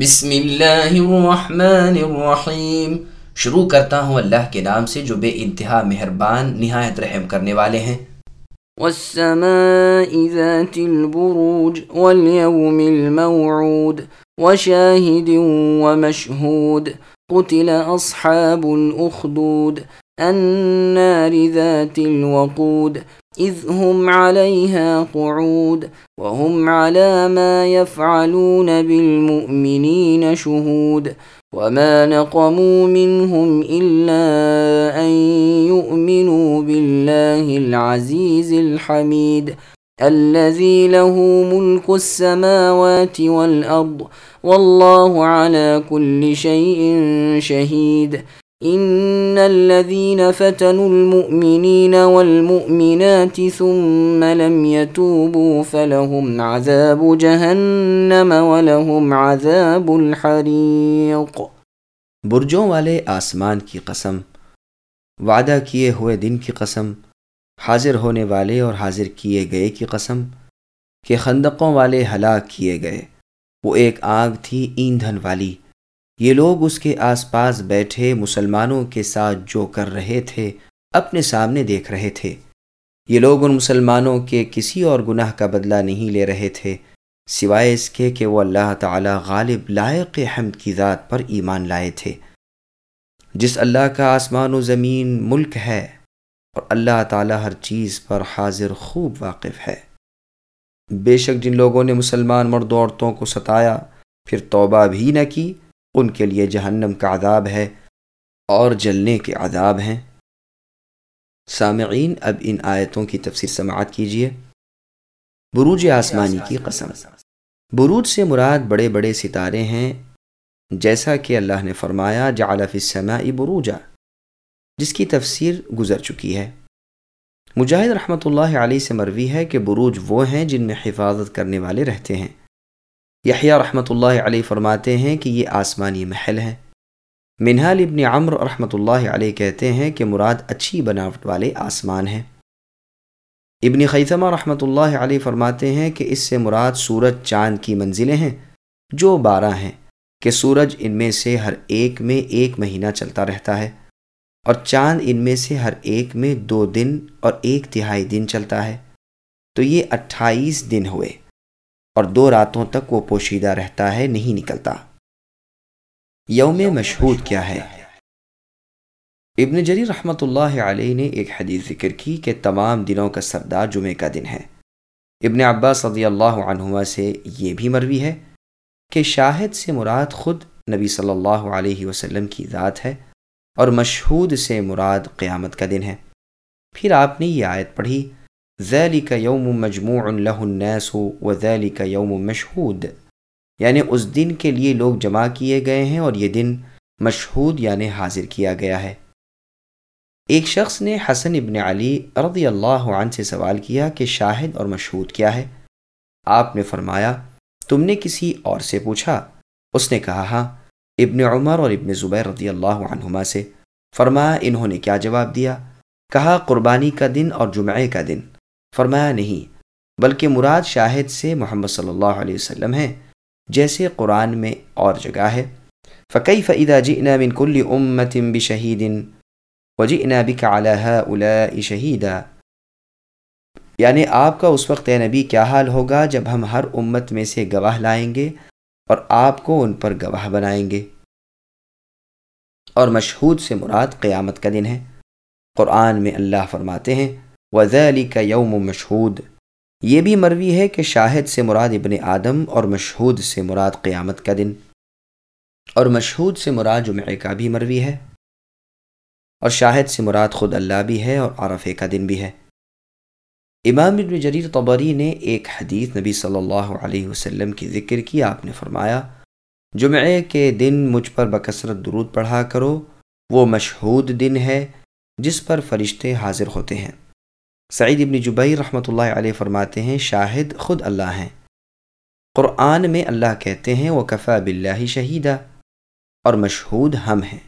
بسم اللہ الرحمن الرحیم شروع کرتا ہوں اللہ کے نام سے جو بے انتہا مہربان نہایت رحم کرنے والے ہیں۔ والسماء ذات البروج واليوم الموعود وشاهد ومشهود قتل أصحاب الأخدود النار ذات الوقود إذ هم عليها قعود وهم على ما يفعلون بالمؤمنين شهود وما نقموا منهم إلا أن يؤمنوا بالله العزيز الحميد الذي له ملك السماوات والأرض والله على كل شيء شهيد ان الذين فتنوا المؤمنين والمؤمنات ثم لم يتوبوا فلهم عذاب جهنم ولهم عذاب الحريق برجوں والے آسمان کی قسم، وعدہ کیے ہوئے دن کی قسم، حاضر ہونے والے اور حاضر کیے گئے کی قسم، کہ خندقوں والے ہلاک کیے گئے، وہ ایک آگ تھی ایندھن والی۔ یہ لوگ اس کے آس پاس بیٹھے مسلمانوں کے ساتھ جو کر رہے تھے، اپنے سامنے دیکھ رہے تھے۔ یہ لوگ ان مسلمانوں کے کسی اور گناہ کا بدلہ نہیں لے رہے تھے، سوائے اس کے کہ وہ اللہ تعالی غالب لائق حمد کی ذات پر ایمان لائے تھے۔ جس اللہ کا آسمان و زمین ملک ہے، اور اللہ تعالی ہر چیز پر حاضر خوب واقف ہے۔ بے شک جن لوگوں نے مسلمان مرد عورتوں کو ستایا، پھر توبہ بھی نہ کی ان کے لیے جہنم کا عذاب ہے اور جلنے کے عذاب ہیں۔ سامعین، اب ان آیتوں کی تفسیر سماعت کیجیے۔ بروج آسمانی کی قسم۔ بروج سے مراد بڑے بڑے ستارے ہیں، جیسا کہ اللہ نے فرمایا، جعل فی السماء بروجا۔ جس کی تفسیر گزر چکی ہے۔ مجاہد رحمۃ اللہ علیہ سے مروی ہے کہ بروج وہ ہیں جن میں حفاظت کرنے والے رہتے ہیں۔ یحییٰ رحمۃ اللہ علیہ فرماتے ہیں کہ یہ آسمانی محل ہیں منہال ابن عمر رحمۃ اللہ علیہ کہتے ہیں کہ مراد اچھی بناوٹ والے آسمان ہیں۔ ابن خیثمہ رحمۃ اللہ علیہ فرماتے ہیں کہ اس سے مراد سورج چاند کی منزلیں ہیں، جو بارہ ہیں، کہ سورج ان میں سے ہر ایک میں ایک مہینہ چلتا رہتا ہے، اور چاند ان میں سے ہر ایک میں دو دن اور ایک تہائی دن چلتا ہے۔ تو یہ اٹھائیس دن ہوئے۔ اور دو راتوں تک وہ پوشیدہ رہتا ہے، نہیں نکلتا۔ یوم مشہود کیا ہے؟ ابن جری رحمۃ اللہ علیہ نے ایک حدیث ذکر کی کہ تمام دنوں کا سردار جمعہ کا دن ہے۔ ابن عباس صدی اللہ عنہما سے یہ بھی مروی ہے کہ شاہد سے مراد خود نبی صلی اللہ علیہ وسلم کی ذات ہے اور مشہود سے مراد قیامت کا دن ہے۔ پھر آپ نے یہ آیت پڑھی ذیلی کا یوم مجموع اللہ الناس و ذیلی کا یوم مشہود یعنی اس دن کے لیے لوگ جمع کیے گئے ہیں اور یہ دن مشہود یعنی حاضر کیا گیا ہے۔ ایک شخص نے حسن ابن علی رضی اللہ عنہ سے سوال کیا کہ شاہد اور مشہود کیا ہے؟ آپ نے فرمایا، تم نے کسی اور سے پوچھا۔ اس نے کہا ہاں ابن عمر اور ابن زبیر رضی اللہ عنہما سے۔ فرمایا، انہوں نے کیا جواب دیا؟ کہا، قربانی کا دن اور جمعے کا دن۔ فرمایا نہیں، بلکہ مراد شاہد سے محمد صلی اللہ علیہ وسلم ہے جیسے قرآن میں اور جگہ ہے۔ فقی فعیدہ جی من کل امتم بشہید وجی نبی کا الا شہیدہ یعنی آپ کا اس وقت نبی کیا حال ہوگا جب ہم ہر امت میں سے گواہ لائیں گے اور آپ کو ان پر گواہ بنائیں گے۔ اور مشہود سے مراد قیامت کا دن ہے۔ قرآن میں اللہ فرماتے ہیں وزلی کا یوم مشہود یہ بھی مروی ہے کہ شاہد سے مراد ابن آدم اور مشہود سے مراد قیامت کا دن۔ اور مشہود سے مراد جمعہ کا بھی مروی ہے۔ اور شاہد سے مراد خود اللہ بھی ہے اور عرفے کا دن بھی ہے۔ امام ابن جریر طبری نے ایک حدیث نبی صلی اللہ علیہ وسلم کی ذکر کی، آپ نے فرمایا جمعے کے دن مجھ پر بکثرت درود پڑھا کرو، وہ مشہود دن ہے جس پر فرشتے حاضر ہوتے ہیں۔ سعید ابن جبئی رحمۃ اللہ علیہ فرماتے ہیں، شاہد خود اللہ ہیں۔ قرآن میں اللہ کہتے ہیں وہ کفا بلّہ شہیدہ اور مشہود ہم ہیں۔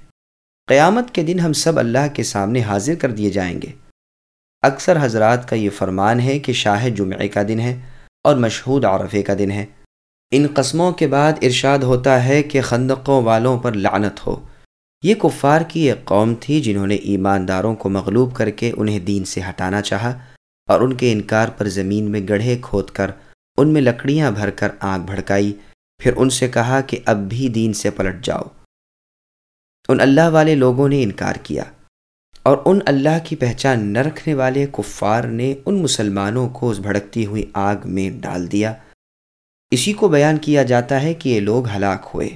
قیامت کے دن ہم سب اللہ کے سامنے حاضر کر دیے جائیں گے۔ اکثر حضرات کا یہ فرمان ہے کہ شاہد جمعے کا دن ہے اور مشہود عرفے کا دن ہے۔ ان قسموں کے بعد ارشاد ہوتا ہے کہ خندقوں والوں پر لعنت ہو۔ یہ کفار کی ایک قوم تھی جنہوں نے ایمانداروں کو مغلوب کر کے انہیں دین سے ہٹانا چاہا اور ان کے انکار پر زمین میں گڑھے کھود کر ان میں لکڑیاں بھر کر آنکھ بھڑکائی۔ پھر ان سے کہا کہ اب بھی دین سے پلٹ جاؤ۔ ان اللہ والے لوگوں نے انکار کیا اور ان اللہ کی پہچان نہ رکھنے والے کفار نے ان مسلمانوں کو اس بھڑکتی ہوئی آگ میں ڈال دیا۔ اسی کو بیان کیا جاتا ہے کہ یہ لوگ ہلاک ہوئے۔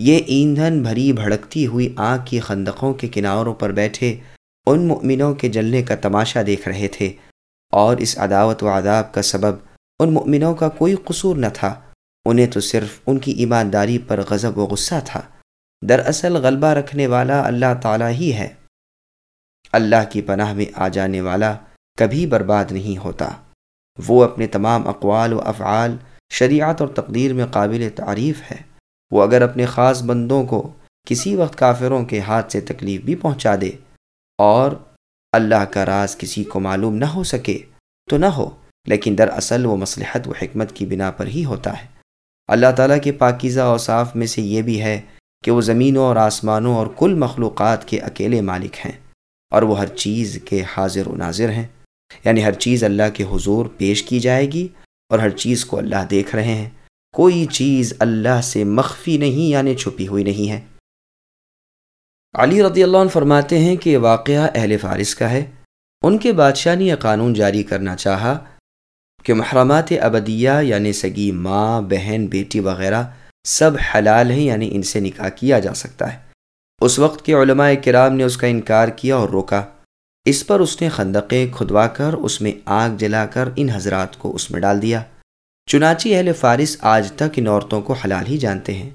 یہ ایندھن بھری بھڑکتی ہوئی آگ کی خندقوں کے کناروں پر بیٹھے، ان مؤمنوں کے جلنے کا تماشا دیکھ رہے تھے۔ اور اس عداوت و عذاب کا سبب ان مؤمنوں کا کوئی قصور نہ تھا۔ انہیں تو صرف ان کی ایمانداری پر غضب و غصہ تھا۔ دراصل غلبہ رکھنے والا اللہ تعالیٰ ہی ہے۔ اللہ کی پناہ میں آ جانے والا کبھی برباد نہیں ہوتا۔ وہ اپنے تمام اقوال و افعال شریعت اور تقدیر میں قابل تعریف ہے۔ وہ اگر اپنے خاص بندوں کو کسی وقت کافروں کے ہاتھ سے تکلیف بھی پہنچا دے اور اللہ کا راز کسی کو معلوم نہ ہو سکے تو نہ ہو، لیکن دراصل وہ مصلحت و حکمت کی بنا پر ہی ہوتا ہے۔ اللہ تعالیٰ کے پاکیزہ اوصاف میں سے یہ بھی ہے کہ وہ زمینوں اور آسمانوں اور کل مخلوقات کے اکیلے مالک ہیں اور وہ ہر چیز کے حاضر و ناظر ہیں۔ یعنی ہر چیز اللہ کے حضور پیش کی جائے گی اور ہر چیز کو اللہ دیکھ رہے ہیں۔ کوئی چیز اللہ سے مخفی نہیں یعنی چھپی ہوئی نہیں ہے۔ علی رضی اللہ عنہ فرماتے ہیں کہ یہ واقعہ اہل فارس کا ہے۔ ان کے بادشاہ نے یہ قانون جاری کرنا چاہا کہ محرمات ابدیہ یعنی سگی ماں، بہن، بیٹی وغیرہ سب حلال ہیں یعنی ان سے نکاح کیا جا سکتا ہے۔ اس وقت کے علماء کرام نے اس کا انکار کیا اور روکا۔ اس پر اس نے خندقیں کھدوا کر، اس میں آگ جلا کر ان حضرات کو اس میں ڈال دیا۔ چنانچہ اہل فارس آج تک ان عورتوں کو حلال ہی جانتے ہیں۔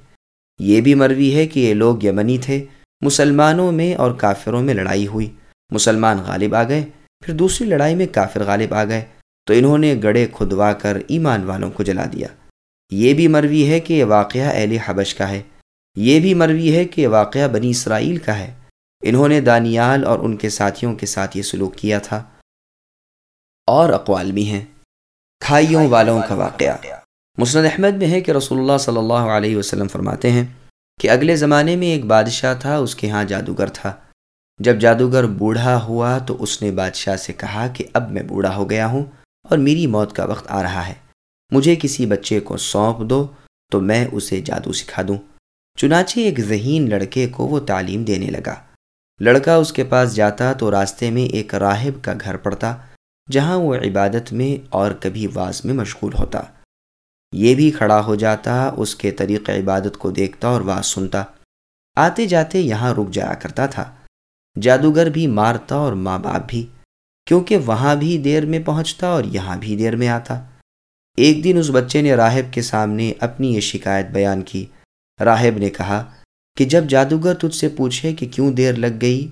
یہ بھی مروی ہے کہ یہ لوگ یمنی تھے، مسلمانوں میں اور کافروں میں لڑائی ہوئی۔ مسلمان غالب آ گئے، پھر دوسری لڑائی میں کافر غالب آ گئے۔ تو انہوں نے گڑے کھدوا کر ایمان والوں کو جلا دیا۔ یہ بھی مروی ہے کہ یہ واقعہ اہل حبش کا ہے۔ یہ بھی مروی ہے کہ یہ واقعہ بنی اسرائیل کا ہے۔ انہوں نے دانیال اور ان کے ساتھیوں کے ساتھ یہ سلوک کیا تھا۔ اور اقوال بھی ہیں۔ کھائیوں والوں کا واقعہ۔ مسند احمد میں ہے کہ رسول اللہ صلی اللہ علیہ وسلم فرماتے ہیں کہ اگلے زمانے میں ایک بادشاہ تھا، اس کے ہاں جادوگر تھا۔ جب جادوگر بوڑھا ہوا تو اس نے بادشاہ سے کہا کہ اب میں بوڑھا ہو گیا ہوں اور میری موت کا وقت آ رہا ہے۔ مجھے کسی بچے کو سونپ دو تو میں اسے جادو سکھا دوں۔ چنانچہ ایک ذہین لڑکے کو وہ تعلیم دینے لگا۔ لڑکا اس کے پاس جاتا تو راستے میں ایک راہب کا گھر پڑتا۔ جہاں وہ عبادت میں اور کبھی واز میں مشغول ہوتا۔ یہ بھی کھڑا ہو جاتا، اس کے طریق عبادت کو دیکھتا اور واز سنتا۔ آتے جاتے یہاں رک جایا کرتا تھا۔ جادوگر بھی مارتا اور ماں باپ بھی، کیونکہ وہاں بھی دیر میں پہنچتا اور یہاں بھی دیر میں آتا۔ ایک دن اس بچے نے راہب کے سامنے اپنی یہ شکایت بیان کی۔ راہب نے کہا کہ جب جادوگر تجھ سے پوچھے کہ کیوں دیر لگ گئی،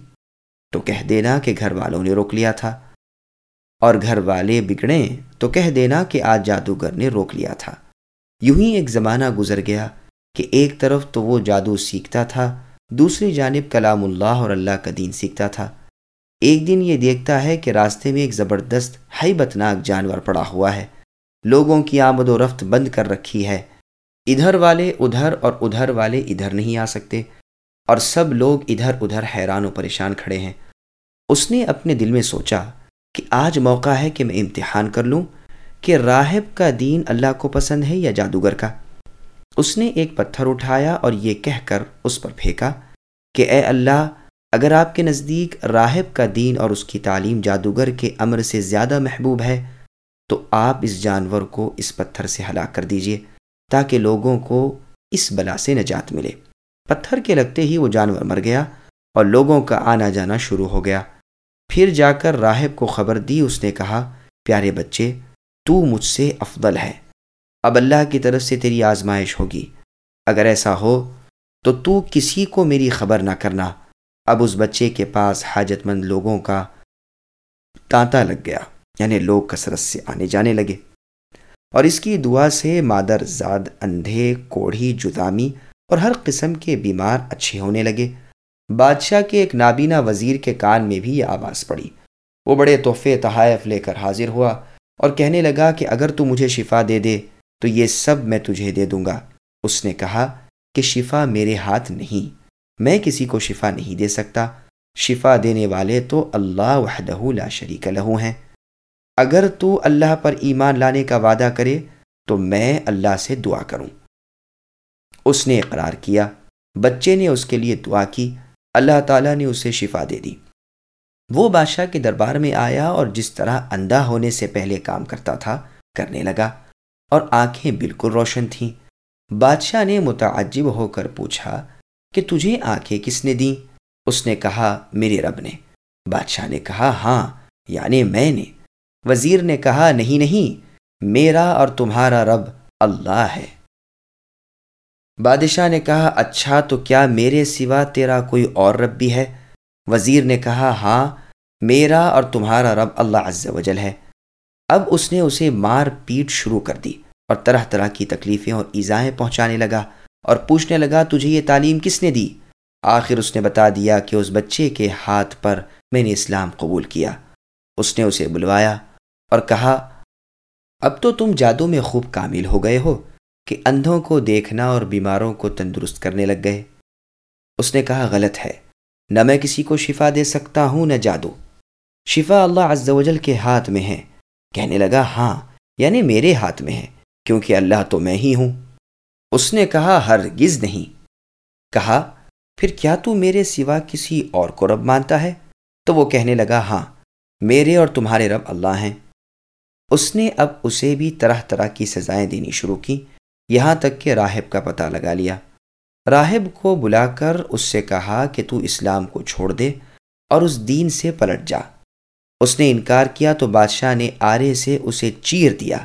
تو کہہ دینا کہ گھر والوں نے روک لیا تھا۔ اور گھر والے بگڑیں تو کہہ دینا کہ آج جادوگر نے روک لیا تھا۔ یوں ہی ایک زمانہ گزر گیا کہ ایک طرف تو وہ جادو سیکھتا تھا، دوسری جانب کلام اللہ اور اللہ کا دین سیکھتا تھا۔ ایک دن یہ دیکھتا ہے کہ راستے میں ایک زبردست حیبتناک جانور پڑا ہوا ہے۔ لوگوں کی آمد و رفت بند کر رکھی ہے۔ ادھر والے ادھر اور ادھر والے ادھر نہیں آ سکتے۔ اور سب لوگ ادھر ادھر حیران و پریشان کھڑے ہیں۔ اس نے اپنے دل میں سوچا کہ آج موقع ہے کہ میں امتحان کر لوں کہ راہب کا دین اللہ کو پسند ہے یا جادوگر کا۔ اس نے ایک پتھر اٹھایا اور یہ کہہ کر اس پر پھینکا کہ اے اللہ، اگر آپ کے نزدیک راہب کا دین اور اس کی تعلیم جادوگر کے امر سے زیادہ محبوب ہے، تو آپ اس جانور کو اس پتھر سے ہلاک کر دیجیے تاکہ لوگوں کو اس بلا سے نجات ملے۔ پتھر کے لگتے ہی وہ جانور مر گیا اور لوگوں کا آنا جانا شروع ہو گیا۔ پھر جا کر راہب کو خبر دی، اس نے کہا، پیارے بچے، تو مجھ سے افضل ہے۔ اب اللہ کی طرف سے تیری آزمائش ہوگی۔ اگر ایسا ہو، تو تو کسی کو میری خبر نہ کرنا۔ اب اس بچے کے پاس حاجت مند لوگوں کا تانتا لگ گیا یعنی لوگ کثرت سے آنے جانے لگے۔ اور اس کی دعا سے مادر زاد، اندھے، کوڑھی، جدامی اور ہر قسم کے بیمار اچھے ہونے لگے۔ بادشاہ کے ایک نابینا وزیر کے کان میں بھی یہ آواز پڑی۔ وہ بڑے تحفے تحائف لے کر حاضر ہوا اور کہنے لگا کہ اگر تو مجھے شفا دے دے، تو یہ سب میں تجھے دے دوں گا۔ اس نے کہا کہ شفا میرے ہاتھ نہیں، میں کسی کو شفا نہیں دے سکتا۔ شفا دینے والے تو اللہ وحدہ لا شریک لہو ہیں۔ اگر تو اللہ پر ایمان لانے کا وعدہ کرے، تو میں اللہ سے دعا کروں۔ اس نے اقرار کیا۔ بچے نے اس کے لیے دعا کی۔ اللہ تعالیٰ نے اسے شفا دے دی۔ وہ بادشاہ کے دربار میں آیا اور جس طرح اندھا ہونے سے پہلے کام کرتا تھا، کرنے لگا اور آنکھیں بالکل روشن تھیں۔ بادشاہ نے متعجب ہو کر پوچھا کہ تجھے آنکھیں کس نے دیں؟ اس نے کہا، میرے رب نے۔ بادشاہ نے کہا ہاں یعنی میں نے۔ وزیر نے کہا، نہیں نہیں، میرا اور تمہارا رب اللہ ہے۔ بادشاہ نے کہا اچھا تو کیا میرے سوا تیرا کوئی اور رب بھی ہے؟ وزیر نے کہا ہاں میرا اور تمہارا رب اللہ عز و جل ہے۔ اب اس نے اسے مار پیٹ شروع کر دی اور طرح طرح کی تکلیفیں اور ایزائیں پہنچانے لگا اور پوچھنے لگا، تجھے یہ تعلیم کس نے دی؟ آخر اس نے بتا دیا کہ اس بچے کے ہاتھ پر میں نے اسلام قبول کیا۔ اس نے اسے بلوایا اور کہا، اب تو تم جادو میں خوب کامل ہو گئے ہو۔ کہ اندھوں کو دیکھنا اور بیماروں کو تندرست کرنے لگ گئے۔ اس نے کہا، غلط ہے۔ نہ میں کسی کو شفا دے سکتا ہوں، نہ جادو۔ شفا اللہ عز و جل کے ہاتھ میں ہے۔ کہنے لگا ہاں یعنی میرے ہاتھ میں ہے، کیونکہ اللہ تو میں ہی ہوں۔ اس نے کہا، ہرگز نہیں۔ کہا، پھر کیا تو میرے سوا کسی اور کو رب مانتا ہے؟ تو وہ کہنے لگا ہاں میرے اور تمہارے رب اللہ ہیں۔ اس نے اب اسے بھی طرح طرح کی سزائیں دینی شروع کی۔ یہاں تک کہ راہب کا پتہ لگا لیا۔ راہب کو بلا کر اس سے کہا کہ تو اسلام کو چھوڑ دے اور اس دین سے پلٹ جا۔ اس نے انکار کیا تو بادشاہ نے آرے سے اسے چیر دیا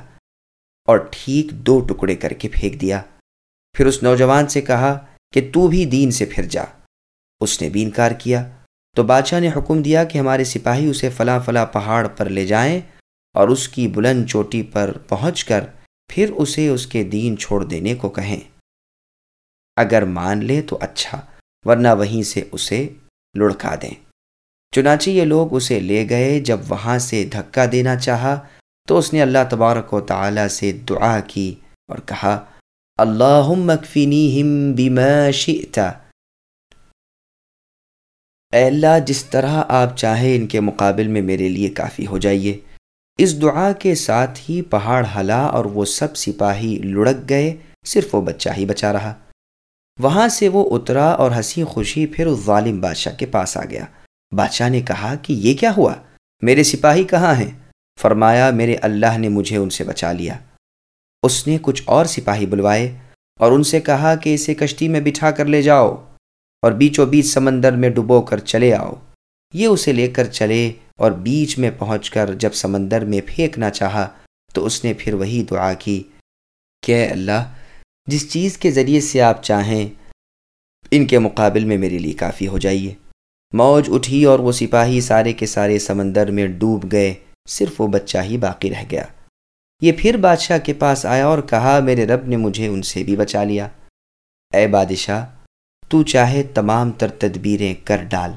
اور ٹھیک دو ٹکڑے کر کے پھینک دیا۔ پھر اس نوجوان سے کہا کہ تو بھی دین سے پھر جا۔ اس نے بھی انکار کیا۔ تو بادشاہ نے حکم دیا کہ ہمارے سپاہی اسے فلاں فلاں پہاڑ پر لے جائیں اور اس کی بلند چوٹی پر پہنچ کر پھر اسے اس کے دین چھوڑ دینے کو کہیں۔ اگر مان لے تو اچھا ورنہ وہیں سے اسے لڑکا دیں۔ چنانچہ یہ لوگ اسے لے گئے، جب وہاں سے دھکا دینا چاہا تو اس نے اللہ تبارک و تعالی سے دعا کی اور کہا اللہ اے اللہ، جس طرح آپ چاہیں ان کے مقابل میں میرے لیے کافی ہو جائیے۔ اس دعا کے ساتھ ہی پہاڑ ہلا اور وہ سب سپاہی لڑک گئے، صرف وہ بچہ ہی بچا رہا۔ وہاں سے وہ اترا اور ہنسی خوشی پھر اس ظالم بادشاہ کے پاس آ گیا۔ بادشاہ نے کہا کہ یہ کیا ہوا؟ میرے سپاہی کہاں ہیں؟ فرمایا، میرے اللہ نے مجھے ان سے بچا لیا۔ اس نے کچھ اور سپاہی بلوائے اور ان سے کہا کہ اسے کشتی میں بٹھا کر لے جاؤ اور بیچوں بیچ سمندر میں ڈبو کر چلے آؤ۔ یہ اسے لے کر چلے اور بیچ میں پہنچ کر جب سمندر میں پھینکنا چاہا تو اس نے پھر وہی دعا کی۔ کہ اللہ، جس چیز کے ذریعے سے آپ چاہیں، ان کے مقابل میں میرے لیے کافی ہو جائیے۔ موج اٹھی اور وہ سپاہی سارے کے سارے سمندر میں ڈوب گئے، صرف وہ بچہ ہی باقی رہ گیا۔ یہ پھر بادشاہ کے پاس آیا اور کہا، میرے رب نے مجھے ان سے بھی بچا لیا۔ اے بادشاہ، تو چاہے تمام تر تدبیریں کر ڈال،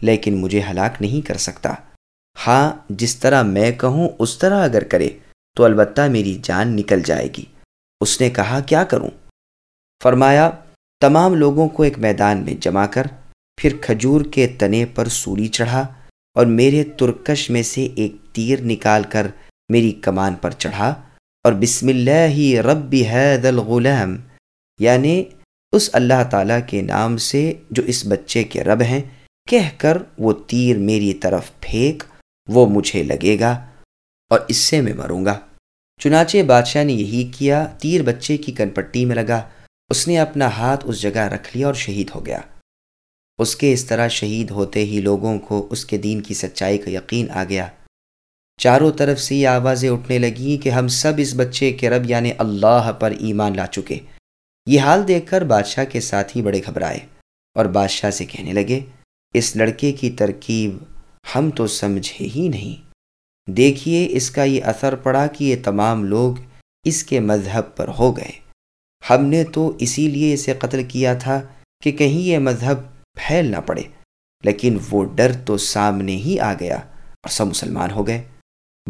لیکن مجھے ہلاک نہیں کر سکتا۔ ہاں جس طرح میں کہوں، اس طرح اگر کرے تو البتہ میری جان نکل جائے گی۔ اس نے کہا، کیا کروں؟ فرمایا، تمام لوگوں کو ایک میدان میں جمع کر، پھر کھجور کے تنے پر سولی چڑھا اور میرے ترکش میں سے ایک تیر نکال کر میری کمان پر چڑھا اور بسم اللہ ہی رب حید الغلام یعنی اس اللہ تعالیٰ کے نام سے جو اس بچے کے رب ہیں، کہہ کر وہ تیر میری طرف پھینک وہ مجھے لگے گا اور اس سے میں مروں گا۔ چنانچہ بادشاہ نے یہی کیا، تیر بچے کی کن پٹی میں لگا۔ اس نے اپنا ہاتھ اس جگہ رکھ لیا اور شہید ہو گیا۔ اس کے اس طرح شہید ہوتے ہی لوگوں کو اس کے دین کی سچائی کا یقین آ گیا۔ چاروں طرف سے یہ آوازیں اٹھنے لگیں کہ ہم سب اس بچے کے رب یعنی اللہ پر ایمان لا چکے۔ یہ حال دیکھ کر بادشاہ کے ساتھ ہی بڑے گھبرائے اور بادشاہ سے کہنے لگے، اس لڑکے کی ترکیب ہم تو سمجھے ہی نہیں۔ دیکھیے اس کا یہ اثر پڑا کہ یہ تمام لوگ اس کے مذہب پر ہو گئے۔ ہم نے تو اسی لیے اسے قتل کیا تھا کہ کہیں یہ مذہب پھیل نہ پڑے، لیکن وہ ڈر تو سامنے ہی آ گیا اور سب مسلمان ہو گئے۔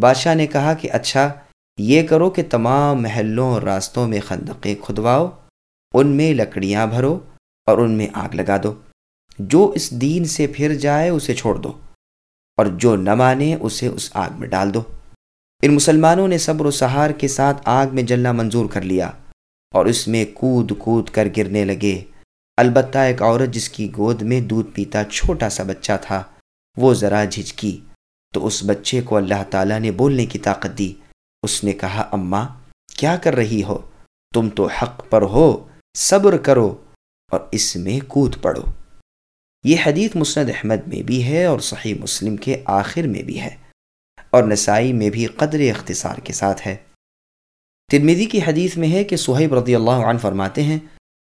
بادشاہ نے کہا کہ اچھا یہ کرو کہ تمام محلوں اور راستوں میں خندقیں کھدواؤ، ان میں لکڑیاں بھرو اور ان میں آگ لگا دو۔ جو اس دین سے پھر جائے اسے چھوڑ دو۔ اور جو نہ مانے اسے اس آگ میں ڈال دو۔ ان مسلمانوں نے صبر و سہار کے ساتھ آگ میں جلنا منظور کر لیا اور اس میں کود کود کر گرنے لگے۔ البتہ ایک عورت جس کی گود میں دودھ پیتا چھوٹا سا بچہ تھا، وہ ذرا جھجکی۔ تو اس بچے کو اللہ تعالیٰ نے بولنے کی طاقت دی۔ اس نے کہا، اماں، کیا کر رہی ہو؟ تم تو حق پر ہو، صبر کرو اور اس میں کود پڑو۔ یہ حدیث مسند احمد میں بھی ہے اور صحیح مسلم کے آخر میں بھی ہے اور نسائی میں بھی قدر اختصار کے ساتھ ہے۔ ترمیدی کی حدیث میں ہے کہ صہیب رضی اللہ عنہ فرماتے ہیں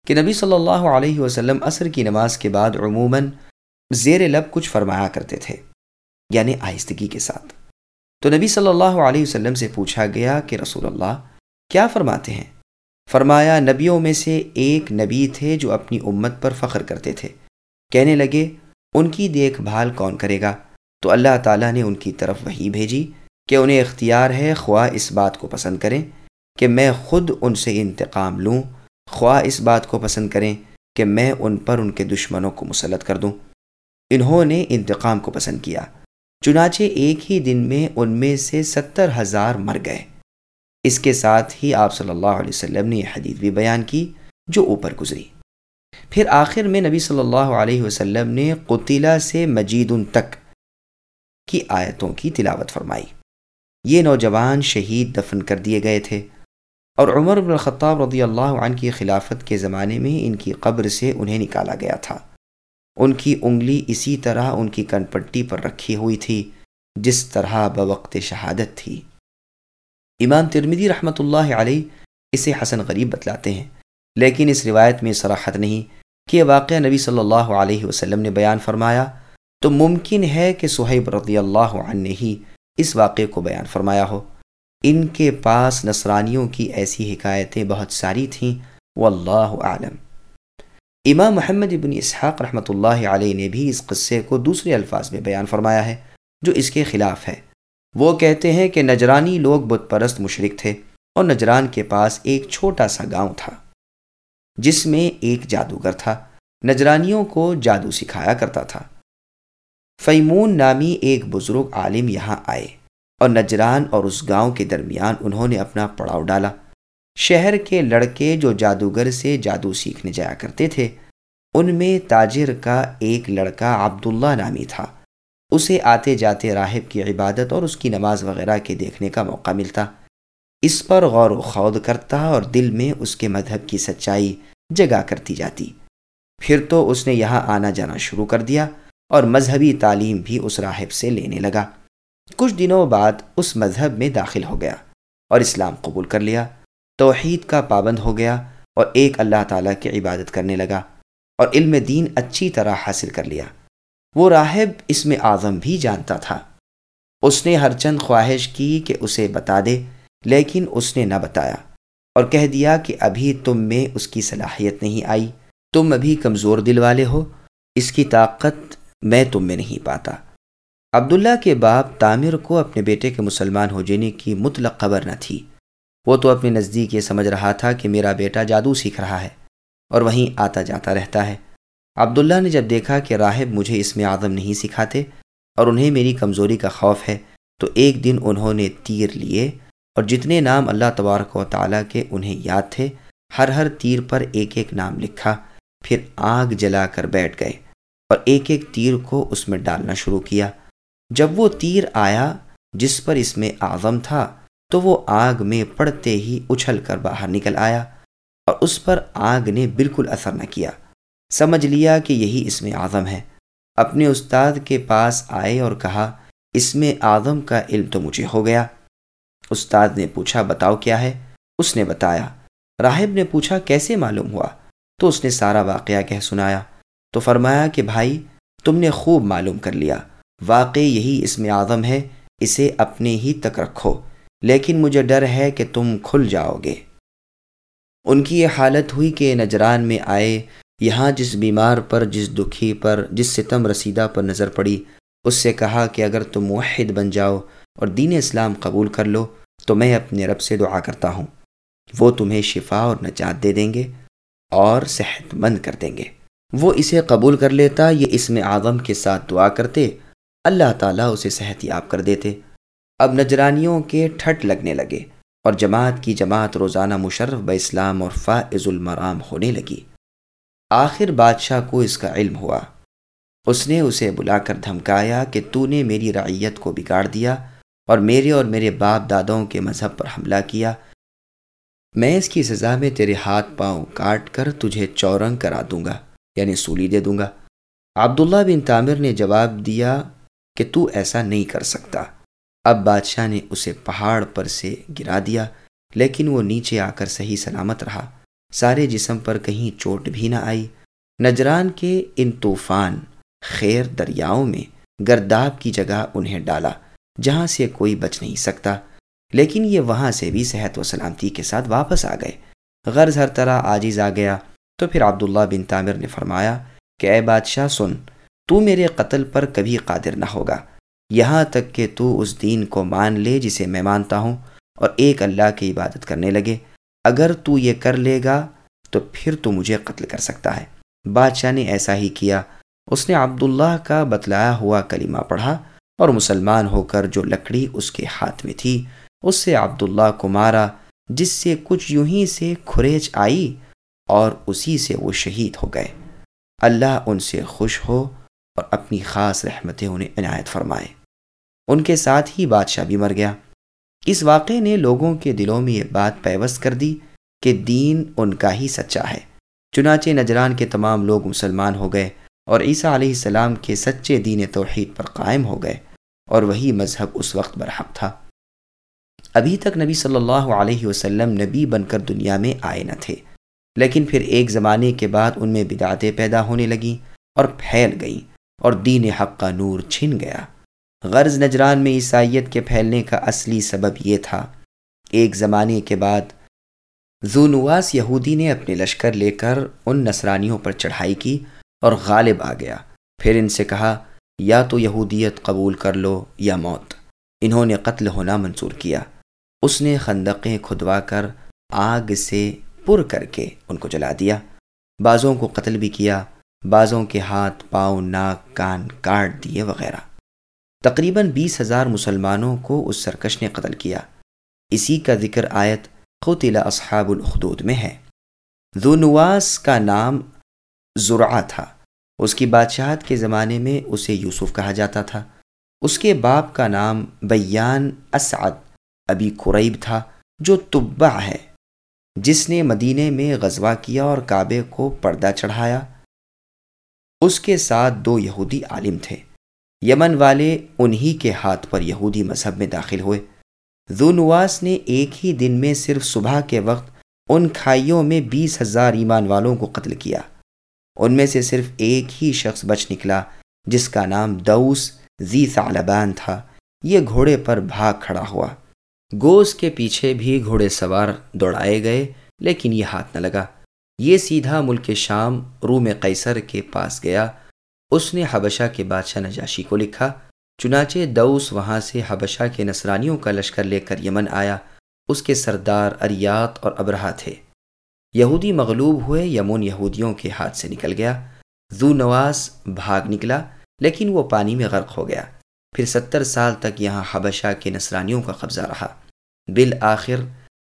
کہ نبی صلی اللہ علیہ وسلم عصر کی نماز کے بعد عموماً زیر لب کچھ فرمایا کرتے تھے یعنی آہستگی کے ساتھ۔ تو نبی صلی اللہ علیہ وسلم سے پوچھا گیا کہ رسول اللہ، کیا فرماتے ہیں؟ فرمایا، نبیوں میں سے ایک نبی تھے جو اپنی امت پر فخر کرتے تھے۔ کہنے لگے، ان کی دیکھ بھال کون کرے گا؟ تو اللہ تعالیٰ نے ان کی طرف وہی بھیجی کہ انہیں اختیار ہے خواہ اس بات کو پسند کریں کہ میں خود ان سے انتقام لوں، خواہ اس بات کو پسند کریں کہ میں ان پر ان کے دشمنوں کو مسلط کر دوں۔ انہوں نے انتقام کو پسند کیا۔ چنانچہ ایک ہی دن میں ان میں سے ستر ہزار مر گئے۔ اس کے ساتھ ہی آپ صلی اللہ علیہ وسلم نے یہ حدیث بھی بیان کی جو اوپر گزری۔ پھر آخر میں نبی صلی اللہ علیہ وسلم نے قطیلہ سے مجید ان تک کی آیتوں کی تلاوت فرمائی۔ یہ نوجوان شہید دفن کر دیے گئے تھے اور عمر بن الخطاب رضی اللہ عنہ کی خلافت کے زمانے میں ان کی قبر سے انہیں نکالا گیا تھا۔ ان کی انگلی اسی طرح ان کی کن پٹی پر رکھی ہوئی تھی، جس طرح بوقت شہادت تھی۔ امام ترمیدی رحمۃ اللہ علیہ اسے حسن غریب بتلاتے ہیں۔ لیکن اس روایت میں صراحت نہیں کہ یہ واقعہ نبی صلی اللہ علیہ وسلم نے بیان فرمایا تو ممکن ہے کہ صہیب رضی اللہ عنہ نے ہی اس واقعے کو بیان فرمایا ہو۔ ان کے پاس نصرانیوں کی ایسی حکایتیں بہت ساری تھیں، واللہ عالم امام محمد ابن اسحاق رحمۃ اللہ علیہ نے بھی اس قصے کو دوسرے الفاظ میں بیان فرمایا ہے، جو اس کے خلاف ہے۔ وہ کہتے ہیں کہ نجرانی لوگ بت پرست مشرق تھے اور نجران کے پاس ایک چھوٹا سا گاؤں تھا۔ جس میں ایک جادوگر تھا، نجرانیوں کو جادو سکھایا کرتا تھا۔ فیمون نامی ایک بزرگ عالم یہاں آئے اور نجران اور اس گاؤں کے درمیان انہوں نے اپنا پڑاؤ ڈالا۔ شہر کے لڑکے جو جادوگر سے جادو سیکھنے جایا کرتے تھے، ان میں تاجر کا ایک لڑکا عبداللہ نامی تھا۔ اسے آتے جاتے راہب کی عبادت اور اس کی نماز وغیرہ کے دیکھنے کا موقع ملتا۔ اس پر غور و خوض کرتا اور دل میں اس کے مذہب کی سچائی جگہ کرتی جاتی۔ پھر تو اس نے یہاں آنا جانا شروع کر دیا اور مذہبی تعلیم بھی اس راہب سے لینے لگا۔ کچھ دنوں بعد اس مذہب میں داخل ہو گیا اور اسلام قبول کر لیا۔ توحید کا پابند ہو گیا اور ایک اللہ تعالیٰ کی عبادت کرنے لگا اور علم دین اچھی طرح حاصل کر لیا۔ وہ راہب اس میں اعظم بھی جانتا تھا۔ اس نے ہر چند خواہش کی کہ اسے بتا دے۔ لیکن اس نے نہ بتایا اور کہہ دیا کہ ابھی تم میں اس کی صلاحیت نہیں آئی۔ تم ابھی کمزور دل والے ہو۔ اس کی طاقت میں تم میں نہیں پاتا۔ عبداللہ کے باپ تعمیر کو اپنے بیٹے کے مسلمان ہو جانے کی مطلق خبر نہ تھی۔ وہ تو اپنے نزدیک یہ سمجھ رہا تھا کہ میرا بیٹا جادو سیکھ رہا ہے اور وہیں آتا جاتا رہتا ہے۔ عبداللہ نے جب دیکھا کہ راہب مجھے اس میں آدم نہیں سکھاتے اور انہیں میری کمزوری کا خوف ہے، تو ایک دن انہوں نے تیر لیے۔ اور جتنے نام اللہ تبارک و تعالیٰ کے انہیں یاد تھے، ہر ہر تیر پر ایک ایک نام لکھا، پھر آگ جلا کر بیٹھ گئے اور ایک ایک تیر کو اس میں ڈالنا شروع کیا۔ جب وہ تیر آیا جس پر اس میں اعظم تھا، تو وہ آگ میں پڑتے ہی اچھل کر باہر نکل آیا اور اس پر آگ نے بالکل اثر نہ کیا۔ سمجھ لیا کہ یہی اس میں اعظم ہے۔ اپنے استاد کے پاس آئے اور کہا، اس میں اعظم کا علم تو مجھے ہو گیا۔ استاد نے پوچھا، بتاؤ کیا ہے؟ اس نے بتایا، راہب نے پوچھا، کیسے معلوم ہوا؟ تو اس نے سارا واقعہ کہہ سنایا۔ تو فرمایا کہ، بھائی، تم نے خوب معلوم کر لیا۔ واقعی یہی اس میں اعظم ہے، اسے اپنے ہی تک رکھو۔ لیکن مجھے ڈر ہے کہ تم کھل جاؤ گے۔ ان کی یہ حالت ہوئی کہ نجران میں آئے، یہاں جس بیمار پر، جس دکھی پر، جس ستم رسیدہ پر نظر پڑی، اس سے کہا کہ اگر تم موحد بن جاؤ اور دین اسلام قبول کر لو تو میں اپنے رب سے دعا کرتا ہوں۔ وہ تمہیں شفا اور نجات دے دیں گے اور صحت مند کر دیں گے۔ وہ اسے قبول کر لیتا، یہ اس میں اعظم کے ساتھ دعا کرتے۔ اللہ تعالیٰ اسے صحت یاب کر دیتے۔ اب نجرانیوں کے ٹھٹ لگنے لگے اور جماعت کی جماعت روزانہ مشرف ب اسلام اور فاعز المرام ہونے لگی۔ آخر بادشاہ کو اس کا علم ہوا۔ اس نے اسے بلا کر دھمکایا کہ تو نے میری رعیت کو بگاڑ دیا۔ اور میرے اور میرے باپ دادوں کے مذہب پر حملہ کیا۔ میں اس کی سزا میں تیرے ہاتھ پاؤں کاٹ کر تجھے چورنگ کرا دوں گا یعنی سولی دے دوں گا۔ عبداللہ بن تعمر نے جواب دیا کہ تو ایسا نہیں کر سکتا۔ اب بادشاہ نے اسے پہاڑ پر سے گرا دیا، لیکن وہ نیچے آ کر صحیح سلامت رہا۔ سارے جسم پر کہیں چوٹ بھی نہ آئی۔ نجران کے ان طوفان خیر دریاؤں میں گرداب کی جگہ انہیں ڈالا۔ جہاں سے کوئی بچ نہیں سکتا۔ لیکن یہ وہاں سے بھی صحت و سلامتی کے ساتھ واپس آ گئے۔ غرض ہر طرح آجیز آ گیا۔ تو پھر عبداللہ بن تعمر نے فرمایا کہ اے بادشاہ، سن، تو میرے قتل پر کبھی قادر نہ ہوگا۔ یہاں تک کہ تو اس دین کو مان لے جسے میں مانتا ہوں اور ایک اللہ کی عبادت کرنے لگے۔ اگر تو یہ کر لے گا، تو پھر تو مجھے قتل کر سکتا ہے۔ بادشاہ نے ایسا ہی کیا۔ اس نے عبداللہ کا بتلایا ہوا کلمہ پڑھا۔ اور مسلمان ہو کر جو لکڑی اس کے ہاتھ میں تھی، اس سے عبداللہ کو مارا، جس سے کچھ یوں ہی سے کھریچ آئی اور اسی سے وہ شہید ہو گئے۔ اللہ ان سے خوش ہو اور اپنی خاص رحمتیں انہیں عنایت فرمائے۔ ان کے ساتھ ہی بادشاہ بھی مر گیا۔ اس واقعے نے لوگوں کے دلوں میں یہ بات پیوست کر دی کہ دین ان کا ہی سچا ہے۔ چنانچہ نجران کے تمام لوگ مسلمان ہو گئے۔ اور عیسیٰ علیہ السلام کے سچے دین توحید پر قائم ہو گئے اور وہی مذہب اس وقت برحق تھا۔ ابھی تک نبی صلی اللہ علیہ وسلم نبی بن کر دنیا میں آئے نہ تھے، لیکن پھر ایک زمانے کے بعد ان میں بدعتیں پیدا ہونے لگیں اور پھیل گئیں اور دین حق کا نور چھن گیا۔ غرض نجران میں عیسائیت کے پھیلنے کا اصلی سبب یہ تھا۔ ایک زمانے کے بعد زونواس یہودی نے اپنے لشکر لے کر ان نصرانیوں پر چڑھائی کی اور غالب آ گیا۔ پھر ان سے کہا، یا تو یہودیت قبول کر لو یا موت۔ انہوں نے قتل ہونا منظور کیا۔ اس نے خندقیں کھدوا کر آگ سے پر کر کے ان کو جلا دیا۔ بعضوں کو قتل بھی کیا بعضوں کے ہاتھ، پاؤں، ناک، کان کاٹ دیے وغیرہ۔ تقریباً بیس ہزار مسلمانوں کو اس سرکش نے قتل کیا۔ اسی کا ذکر آیت قتل اصحاب الخدود میں ہے۔ ذو نواس کا نام زرعہ تھا۔ اس کی بادشاہت کے زمانے میں اسے یوسف کہا جاتا تھا۔ اس کے باپ کا نام بیان اسعد ابی قریب تھا، جو طبع ہے۔ جس نے مدینے میں غزوہ کیا اور کعبے کو پردہ چڑھایا۔ اس کے ساتھ دو یہودی عالم تھے۔ یمن والے انہی کے ہاتھ پر یہودی مذہب میں داخل ہوئے۔ نواس نے ایک ہی دن میں صرف صبح کے وقت ان کھائیوں میں بیس ہزار ایمان والوں کو قتل کیا۔ ان میں سے صرف ایک ہی شخص بچ نکلا، جس کا نام دوس زی ثعلبان تھا۔ یہ گھوڑے پر بھاگ کھڑا ہوا۔ گوز کے پیچھے بھی گھوڑے سوار دوڑائے گئے، لیکن یہ ہاتھ نہ لگا۔ یہ سیدھا ملک شام، روم قیصر کے پاس گیا۔ اس نے حبشہ کے بادشاہ نجاشی کو لکھا۔ چنانچہ دوس وہاں سے حبشہ کے نصرانیوں کا لشکر لے کر یمن آیا۔ اس کے سردار اریات اور ابرہا تھے۔ یہودی مغلوب ہوئے یمن یہودیوں کے ہاتھ سے نکل گیا۔ زو نواز بھاگ نکلا، لیکن وہ پانی میں غرق ہو گیا۔ پھر ستر سال تک یہاں حبشہ کے نصرانیوں کا قبضہ رہا۔ بالآخر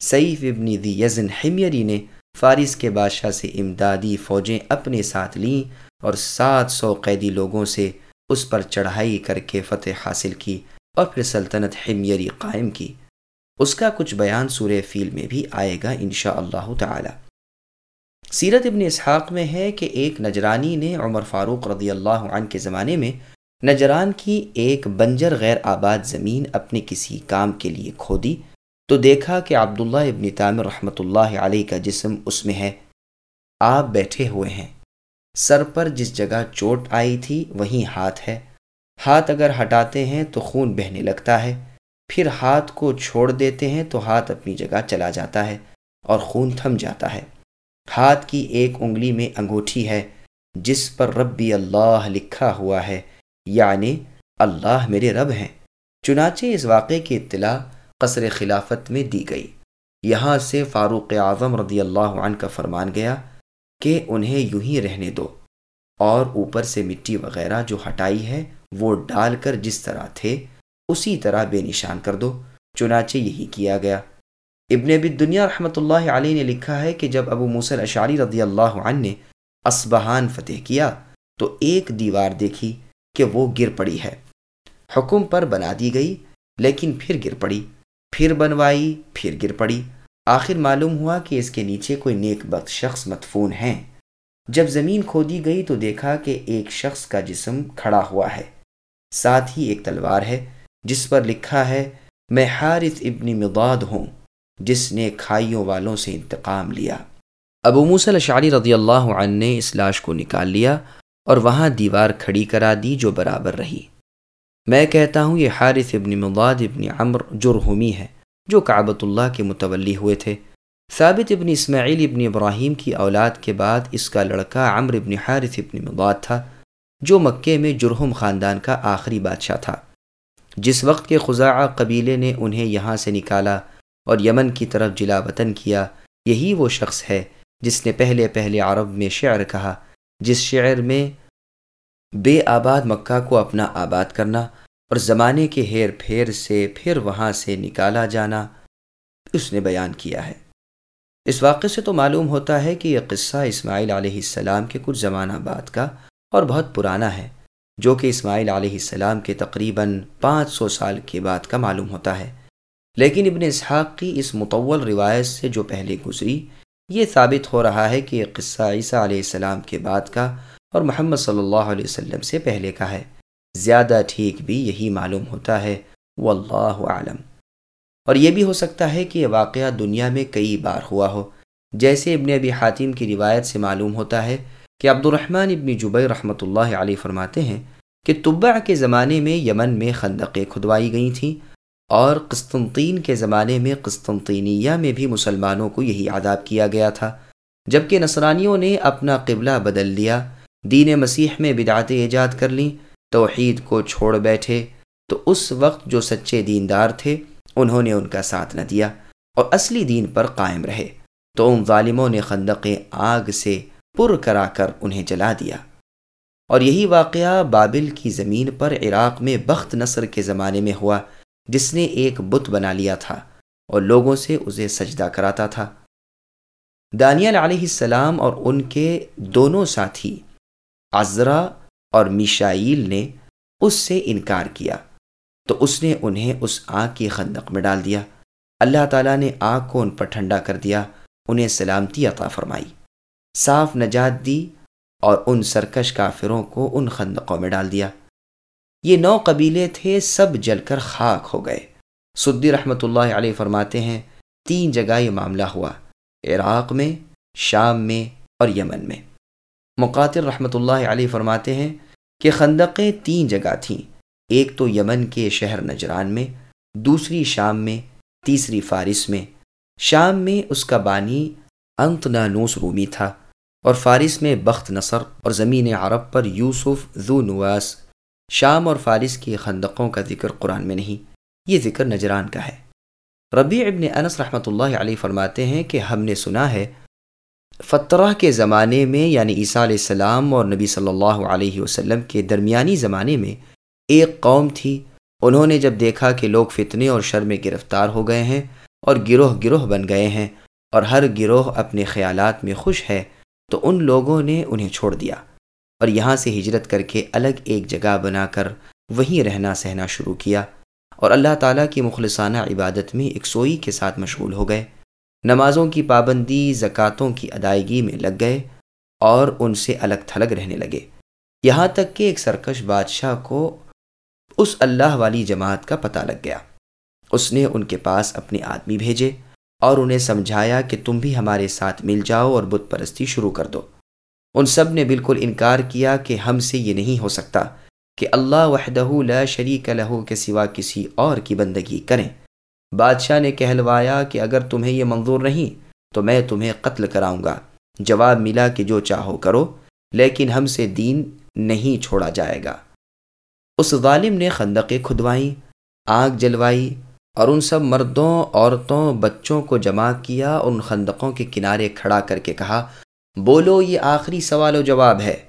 سعیف ابن دی یزن حمیری نے فارس کے بادشاہ سے امدادی فوجیں اپنے ساتھ لیں اور سات سو قیدی لوگوں سے اس پر چڑھائی کر کے فتح حاصل کی اور پھر سلطنت حمیری قائم کی۔ اس کا کچھ بیان سورہ فیل میں بھی آئے گا انشاء اللہ تعالی۔ سیرت ابن اسحاق میں ہے کہ ایک نجرانی نے عمر فاروق رضی اللہ عنہ کے زمانے میں نجران کی ایک بنجر غیر آباد زمین اپنے کسی کام کے لیے کھودی تو دیکھا کہ عبداللہ ابن تعمر رحمۃ اللہ علیہ کا جسم اس میں ہے۔ آپ بیٹھے ہوئے ہیں۔ سر پر جس جگہ چوٹ آئی تھی وہیں ہاتھ ہے۔ ہاتھ اگر ہٹاتے ہیں تو خون بہنے لگتا ہے۔ پھر ہاتھ کو چھوڑ دیتے ہیں تو ہاتھ اپنی جگہ چلا جاتا ہے اور خون تھم جاتا ہے۔ ہاتھ کی ایک انگلی میں انگوٹھی ہے، جس پر ربی اللہ لکھا ہوا ہے یعنی اللہ میرے رب ہیں۔ چنانچہ اس واقعے کی اطلاع قصر خلافت میں دی گئی۔ یہاں سے فاروق اعظم رضی اللہ عنہ کا فرمان گیا کہ انہیں یوں ہی رہنے دو۔ اور اوپر سے مٹی وغیرہ جو ہٹائی ہے، وہ ڈال کر جس طرح تھے، اسی طرح بے نشان کر دو۔ چنانچہ یہی کیا گیا۔ ابن ابی دنیا رحمۃ اللہ علیہ نے لکھا ہے کہ جب ابو موسل اشاری رضی اللہ عنہ نے اسبہان فتح کیا تو ایک دیوار دیکھی کہ وہ گر پڑی ہے۔ حکم پر بنا دی گئی، لیکن پھر گر پڑی۔ پھر بنوائی، پھر گر پڑی۔ آخر معلوم ہوا کہ اس کے نیچے کوئی نیک بخت شخص مدفون ہیں جب زمین کھودی گئی تو دیکھا کہ ایک شخص کا جسم کھڑا ہوا ہے۔ ساتھ ہی ایک تلوار ہے، جس پر لکھا ہے، میں حارث ابن مداد ہوں۔ جس نے کھائیوں والوں سے انتقام لیا۔ ابو موسل شاعری رضی اللہ عنہ نے اس لاش کو نکال لیا اور وہاں دیوار کھڑی کرا دی جو برابر رہی۔ میں کہتا ہوں، یہ حارث ابن مداد ابن عمر جرہمی ہے، جو کعبۃ اللہ کے متولی ہوئے تھے۔ ثابت ابن اسماعیل ابن ابراہیم کی اولاد کے بعد اس کا لڑکا عمر ابن حارث ابن مباد تھا، جو مکے میں جرہم خاندان کا آخری بادشاہ تھا۔ جس وقت کے خزاعہ قبیلے نے انہیں یہاں سے نکالا اور یمن کی طرف جلا وطن کیا، یہی وہ شخص ہے جس نے پہلے پہلے عرب میں شعر کہا، جس شعر میں بے آباد مکہ کو اپنا آباد کرنا اور زمانے کے ہیر پھیر سے پھر وہاں سے نکالا جانا اس نے بیان کیا ہے۔ اس واقعے سے تو معلوم ہوتا ہے کہ یہ قصہ اسماعیل علیہ السلام کے کچھ زمانہ بعد کا اور بہت پرانا ہے، جو کہ اسماعیل علیہ السلام کے تقریباً پانچ سو سال کے بعد کا معلوم ہوتا ہے۔ لیکن ابن اسحاق کی اس مطول روایت سے جو پہلے گزری، یہ ثابت ہو رہا ہے کہ یہ قصہ عیسیٰ علیہ السلام کے بعد کا اور محمد صلی اللہ علیہ وسلم سے پہلے کا ہے۔ زیادہ ٹھیک بھی یہی معلوم ہوتا ہے، واللہ عالم اور یہ بھی ہو سکتا ہے کہ یہ واقعہ دنیا میں کئی بار ہوا ہو۔ جیسے ابن ابی حاتم کی روایت سے معلوم ہوتا ہے کہ عبد الرحمن ابن جبئی رحمۃ اللہ علیہ فرماتے ہیں کہ طبع کے زمانے میں یمن میں خندقیں کھدوائی گئی تھیں۔ اور قسطنطین کے زمانے میں قسطنطینیہ میں بھی مسلمانوں کو یہی عذاب کیا گیا تھا۔ جبکہ نصرانیوں نے اپنا قبلہ بدل لیا، دین مسیح میں بدعتیں ایجاد کر لیں، توحید کو چھوڑ بیٹھے۔ تو اس وقت جو سچے دیندار تھے، انہوں نے ان کا ساتھ نہ دیا اور اصلی دین پر قائم رہے۔ تو ان ظالموں نے خندقیں آگ سے پر کرا کر انہیں جلا دیا۔ اور یہی واقعہ بابل کی زمین پر عراق میں بخت نصر کے زمانے میں ہوا۔ جس نے ایک بت بنا لیا تھا اور لوگوں سے اسے سجدہ کراتا تھا۔ دانیال علیہ السلام اور ان کے دونوں ساتھی عذرا اور میشائیل نے اس سے انکار کیا۔ تو اس نے انہیں اس آگ کی خندق میں ڈال دیا۔ اللہ تعالیٰ نے آگ کو ان پر ٹھنڈا کر دیا، انہیں سلامتی عطا فرمائی۔ صاف نجات دی اور ان سرکش کافروں کو ان خندقوں میں ڈال دیا۔ یہ نو قبیلے تھے، سب جل کر خاک ہو گئے۔ سدی رحمۃ اللہ علیہ فرماتے ہیں، تین جگہ یہ معاملہ ہوا، عراق میں، شام میں اور یمن میں۔ مقاتل رحمۃ اللہ علیہ فرماتے ہیں کہ خندقیں تین جگہ تھیں، ایک تو یمن کے شہر نجران میں، دوسری شام میں، تیسری فارس میں۔ شام میں اس کا بانی انت نانوس رومی تھا اور فارس میں بخت نصر اور زمین عرب پر یوسف ذو نواس۔ شام اور فارس کی خندقوں کا ذکر قرآن میں نہیں۔ یہ ذکر نجران کا ہے۔ ربیع ابن انس رحمۃ اللہ علیہ فرماتے ہیں کہ ہم نے سنا ہے، فترہ کے زمانے میں یعنی عیسیٰ علیہ السلام اور نبی صلی اللہ علیہ وسلم کے درمیانی زمانے میں، ایک قوم تھی۔ انہوں نے جب دیکھا کہ لوگ فتنے اور شر میں گرفتار ہو گئے ہیں اور گروہ گروہ بن گئے ہیں اور ہر گروہ اپنے خیالات میں خوش ہے، تو ان لوگوں نے انہیں چھوڑ دیا۔ اور یہاں سے ہجرت کر کے الگ ایک جگہ بنا کر وہیں رہنا سہنا شروع کیا اور اللہ تعالیٰ کی مخلصانہ عبادت میں ایک سوئی کے ساتھ مشغول ہو گئے۔ نمازوں کی پابندی زکوٰۃوں کی ادائیگی میں لگ گئے اور ان سے الگ تھلگ رہنے لگے۔ یہاں تک کہ ایک سرکش بادشاہ کو اس اللہ والی جماعت کا پتہ لگ گیا۔ اس نے ان کے پاس اپنے آدمی بھیجے اور انہیں سمجھایا کہ تم بھی ہمارے ساتھ مل جاؤ اور بت پرستی شروع کر دو۔ ان سب نے بالکل انکار کیا کہ ہم سے یہ نہیں ہو سکتا کہ اللہ وحدہ لا شریک لہو کے سوا کسی اور کی بندگی کریں۔ بادشاہ نے کہلوایا کہ اگر تمہیں یہ منظور نہیں تو میں تمہیں قتل کراؤں گا۔ جواب ملا کہ جو چاہو کرو، لیکن ہم سے دین نہیں چھوڑا جائے گا۔ اس ظالم نے خندقیں کھدوائیں، آگ جلوائی اور ان سب مردوں، عورتوں، بچوں کو جمع کیا اور ان خندقوں کے کنارے کھڑا کر کے کہا بولو، یہ آخری سوال و جواب ہے۔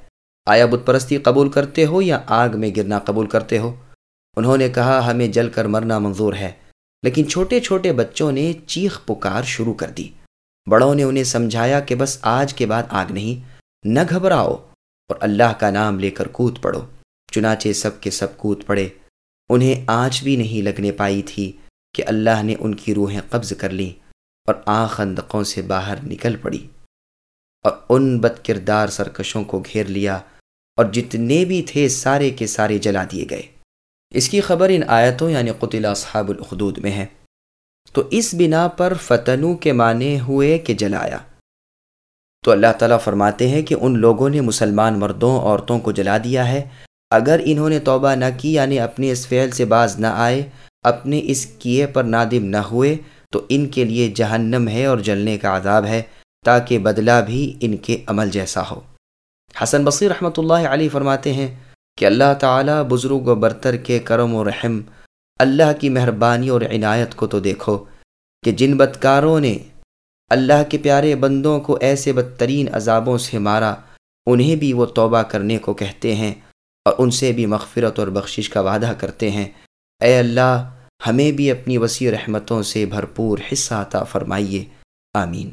آیا بت پرستی قبول کرتے ہو یا آگ میں گرنا قبول کرتے ہو؟ انہوں نے کہا، ہمیں جل کر مرنا منظور ہے۔ لیکن چھوٹے چھوٹے بچوں نے چیخ پکار شروع کر دی۔ بڑوں نے انہیں سمجھایا کہ بس آج کے بعد آگ نہیں، نہ گھبراؤ اور اللہ کا نام لے کر کود پڑو۔ چنانچہ سب کے سب کود پڑے۔ انہیں آنچ بھی نہیں لگنے پائی تھی کہ اللہ نے ان کی روحیں قبض کر لیں اور آخندقوں سے باہر نکل پڑی۔ اور ان بد کردار سرکشوں کو گھیر لیا اور جتنے بھی تھے سارے کے سارے جلا دیے گئے۔ اس کی خبر ان آیتوں یعنی قطل اصحاب الخدود میں ہے۔ تو اس بنا پر فتنو کے معنی ہوئے کہ جلایا۔ تو اللہ تعالیٰ فرماتے ہیں کہ ان لوگوں نے مسلمان مردوں عورتوں کو جلا دیا ہے۔ اگر انہوں نے توبہ نہ کی یعنی اپنے اس فعل سے باز نہ آئے، اپنے اس کیے پر نادم نہ ہوئے، تو ان کے لیے جہنم ہے اور جلنے کا عذاب ہے۔ تاکہ بدلہ بھی ان کے عمل جیسا ہو۔ حسن بصیر رحمۃ اللہ علیہ فرماتے ہیں کہ اللہ تعالیٰ بزرگ و برتر کے کرم و رحم، اللہ کی مہربانی اور عنایت کو تو دیکھو کہ جن بدکاروں نے اللہ کے پیارے بندوں کو ایسے بدترین عذابوں سے مارا، انہیں بھی وہ توبہ کرنے کو کہتے ہیں اور ان سے بھی مغفرت اور بخشش کا وعدہ کرتے ہیں۔ اے اللہ، ہمیں بھی اپنی وسیع رحمتوں سے بھرپور حصہ عطا فرمائیے۔ آمین۔